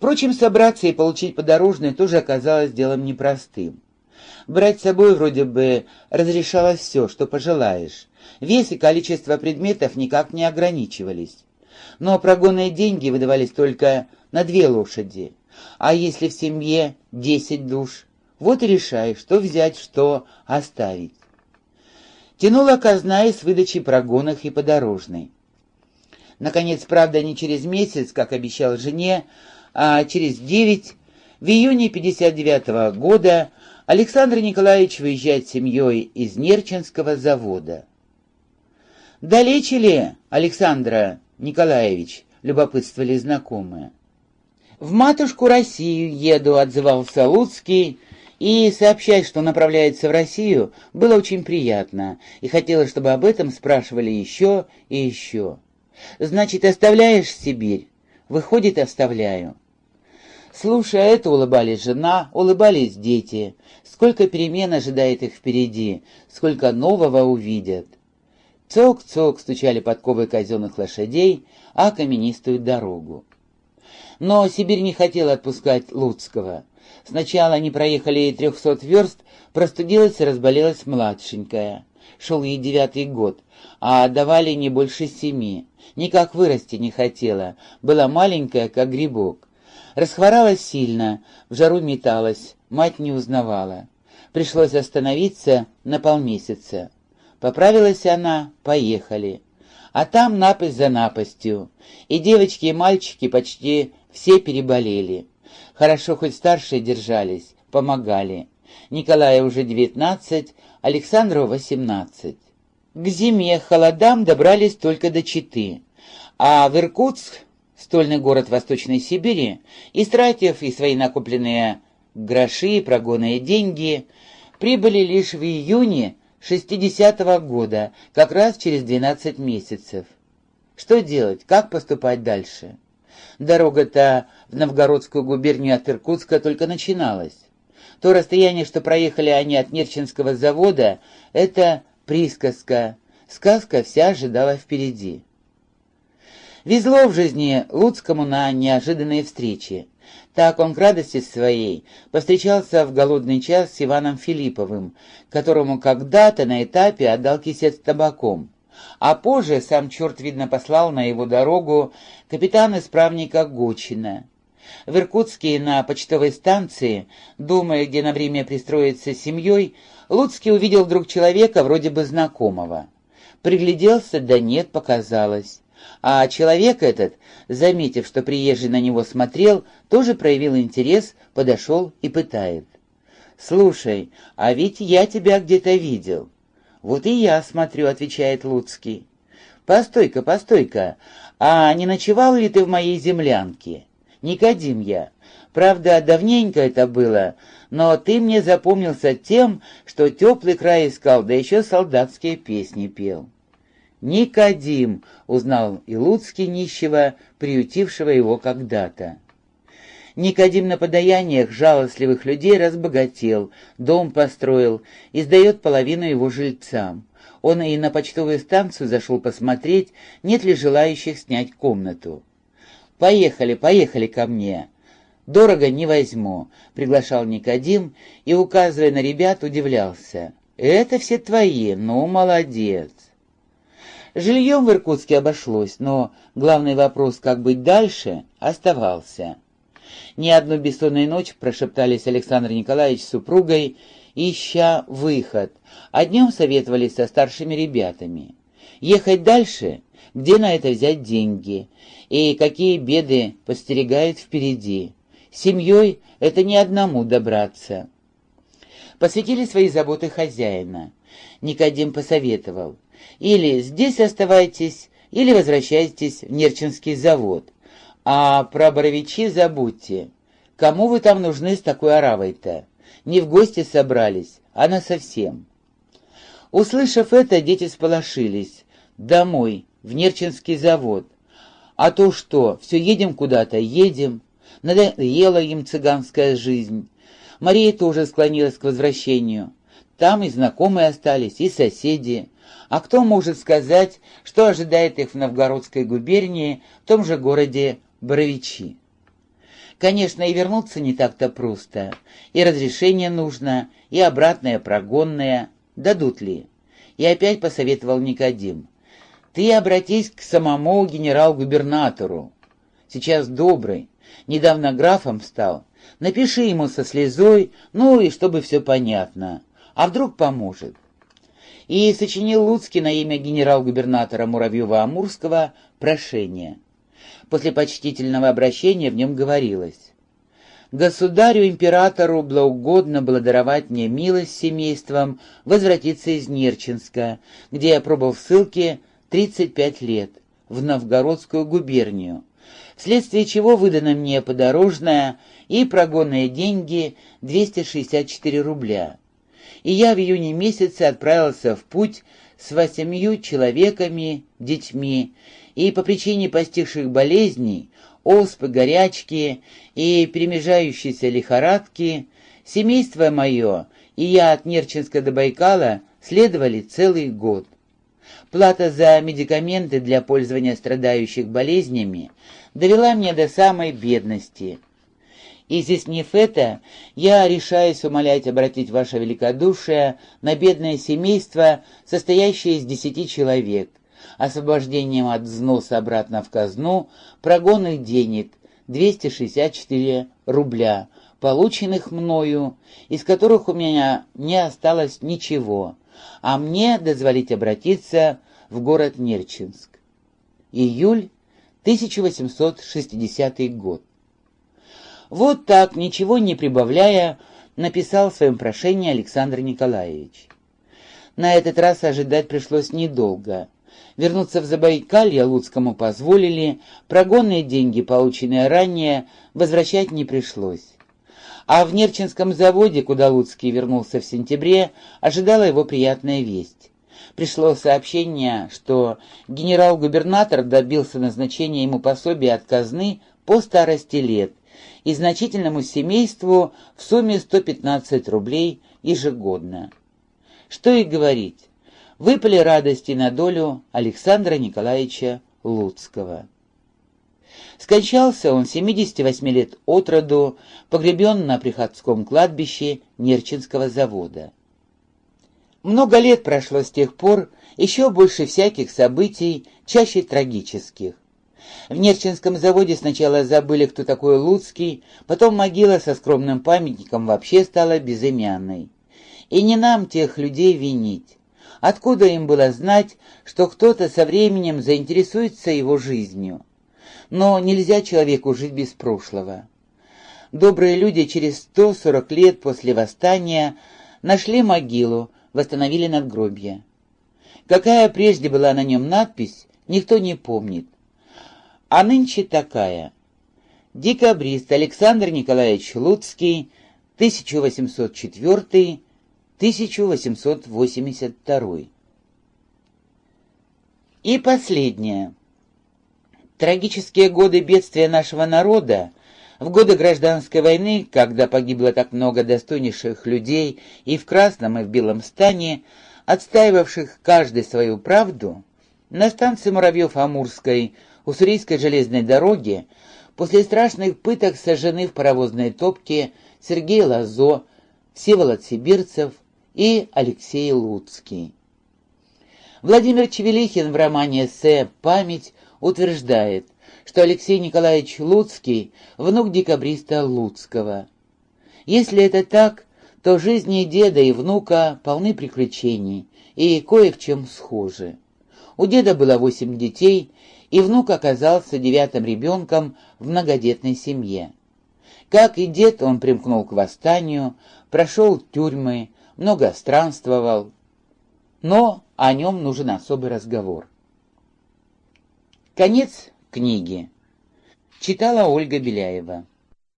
Впрочем, собраться и получить подорожное тоже оказалось делом непростым. Брать с собой вроде бы разрешалось все, что пожелаешь. Вес и количество предметов никак не ограничивались. Но прогонные деньги выдавались только на две лошади. А если в семье десять душ, вот и решай, что взять, что оставить. Тянула казна и с выдачей прогонных и подорожной. Наконец, правда, не через месяц, как обещал жене, а через девять, в июне 59 -го года, Александр Николаевич выезжает с семьей из Нерчинского завода. «Далече ли, Александра Николаевич?» — любопытствовали знакомые. «В матушку Россию еду», — отзывался Луцкий, и сообщать, что направляется в Россию, было очень приятно, и хотелось, чтобы об этом спрашивали еще и еще. «Значит, оставляешь Сибирь?» «Выходит, оставляю». Слушая это, улыбались жена, улыбались дети. Сколько перемен ожидает их впереди, сколько нового увидят. Цок-цок стучали подковы казенных лошадей, а каменистую дорогу. Но Сибирь не хотела отпускать Луцкого. Сначала они проехали трехсот верст, простудилась и разболелась младшенькая. Шел ей девятый год, а давали не больше семи. Никак вырасти не хотела, была маленькая, как грибок. Расхворалась сильно, в жару металась, мать не узнавала. Пришлось остановиться на полмесяца. Поправилась она, поехали. А там напасть за напастью. И девочки, и мальчики почти все переболели. Хорошо хоть старшие держались, помогали. Николая уже девятнадцать, Александру восемнадцать. К зиме холодам добрались только до Читы. А в Иркутск, стольный город Восточной Сибири, истратив и свои накопленные гроши, и прогонные деньги, прибыли лишь в июне 60-го года, как раз через 12 месяцев. Что делать, как поступать дальше? Дорога-то в Новгородскую губернию от Иркутска только начиналась. То расстояние, что проехали они от Нерчинского завода, это присказка. Сказка вся ожидала впереди. Везло в жизни Луцкому на неожиданные встречи. Так он к радости своей повстречался в голодный час с Иваном Филипповым, которому когда-то на этапе отдал кисет с табаком. А позже сам черт, видно, послал на его дорогу капитана-исправника Гочина. В Иркутске на почтовой станции, думая, где на время пристроиться с семьей, Луцкий увидел вдруг человека вроде бы знакомого. Пригляделся, да нет, показалось. А человек этот, заметив, что приезжий на него смотрел, тоже проявил интерес, подошел и пытает. «Слушай, а ведь я тебя где-то видел». «Вот и я смотрю», — отвечает Луцкий. «Постой-ка, постой-ка, а не ночевал ли ты в моей землянке?» «Никодим я. Правда, давненько это было, но ты мне запомнился тем, что теплый край искал, да еще солдатские песни пел». «Никодим!» — узнал и Луцкий нищего, приютившего его когда-то. Никодим на подаяниях жалостливых людей разбогател, дом построил и сдает половину его жильцам. Он и на почтовую станцию зашел посмотреть, нет ли желающих снять комнату. «Поехали, поехали ко мне!» «Дорого не возьму», — приглашал Никодим и, указывая на ребят, удивлялся. «Это все твои, ну, молодец!» Жильем в Иркутске обошлось, но главный вопрос, как быть дальше, оставался. Ни одну бессонную ночь прошептались Александр Николаевич с супругой, ища выход, а днем советовались со старшими ребятами. Ехать дальше? Где на это взять деньги? И какие беды постерегают впереди? Семьей это не одному добраться. Посвятили свои заботы хозяина. Никодим посоветовал — или здесь оставайтесь, или возвращайтесь в Нерчинский завод. А про Боровичи забудьте. Кому вы там нужны с такой оравой-то? Не в гости собрались, а насовсем. Услышав это, дети сполошились. Домой, в Нерчинский завод. А то что, все едем куда-то, едем. Надоела им цыганская жизнь. Мария тоже склонилась к возвращению. Там и знакомые остались, и соседи. А кто может сказать, что ожидает их в Новгородской губернии, в том же городе Боровичи? Конечно, и вернуться не так-то просто. И разрешение нужно, и обратное прогонное. Дадут ли? И опять посоветовал Никодим. Ты обратись к самому генерал-губернатору. Сейчас добрый, недавно графом стал. Напиши ему со слезой, ну и чтобы все понятно. А вдруг поможет? И сочинил Луцкий на имя генерал-губернатора Муравьева-Амурского прошение. После почтительного обращения в нем говорилось. Государю-императору благоугодно было даровать мне милость семейством возвратиться из Нерчинска, где я пробыл в ссылке 35 лет, в Новгородскую губернию, вследствие чего выдано мне подорожное и прогонные деньги 264 рубля. И я в июне месяце отправился в путь с восемью человеками, детьми, и по причине постигших болезней, оспы, горячки и перемежающейся лихорадки, семейство мое и я от Нерчинска до Байкала следовали целый год. Плата за медикаменты для пользования страдающих болезнями довела меня до самой бедности. Изъяснив это, я решаюсь умолять обратить ваше великодушие на бедное семейство, состоящее из десяти человек, освобождением от взноса обратно в казну прогонных денег 264 рубля, полученных мною, из которых у меня не осталось ничего, а мне дозволить обратиться в город Нерчинск. Июль 1860 год. Вот так, ничего не прибавляя, написал в своем прошении Александр Николаевич. На этот раз ожидать пришлось недолго. Вернуться в Забайкалье Луцкому позволили, прогонные деньги, полученные ранее, возвращать не пришлось. А в Нерчинском заводе, куда Луцкий вернулся в сентябре, ожидала его приятная весть. Пришло сообщение, что генерал-губернатор добился назначения ему пособия от казны по старости лет и значительному семейству в сумме 115 рублей ежегодно. Что и говорить, выпали радости на долю Александра Николаевича Луцкого. Скончался он 78 лет от роду, погребен на Приходском кладбище Нерчинского завода. Много лет прошло с тех пор, еще больше всяких событий, чаще трагических. В Нерчинском заводе сначала забыли, кто такой Луцкий, потом могила со скромным памятником вообще стала безымянной. И не нам тех людей винить. Откуда им было знать, что кто-то со временем заинтересуется его жизнью? Но нельзя человеку жить без прошлого. Добрые люди через 140 лет после восстания нашли могилу, восстановили надгробье. Какая прежде была на нем надпись, никто не помнит. А нынче такая. Декабрист Александр Николаевич Луцкий, 1804-1882. И последнее. Трагические годы бедствия нашего народа, в годы гражданской войны, когда погибло так много достойнейших людей и в красном, и в белом стане, отстаивавших каждый свою правду, на станции Муравьев-Амурской, у Сурийской железной дороги, после страшных пыток сожжены в паровозной топке Сергей Лазо, Всеволод Сибирцев и Алексей Луцкий. Владимир Чевелихин в романе «Эссе. Память» утверждает, что Алексей Николаевич Луцкий – внук декабриста Луцкого. Если это так, то жизни деда и внука полны приключений и кое в чем схожи. У деда было восемь детей, и внук оказался девятым ребенком в многодетной семье. Как и дед, он примкнул к восстанию, прошел тюрьмы, много странствовал, но о нем нужен особый разговор. Конец книги. Читала Ольга Беляева.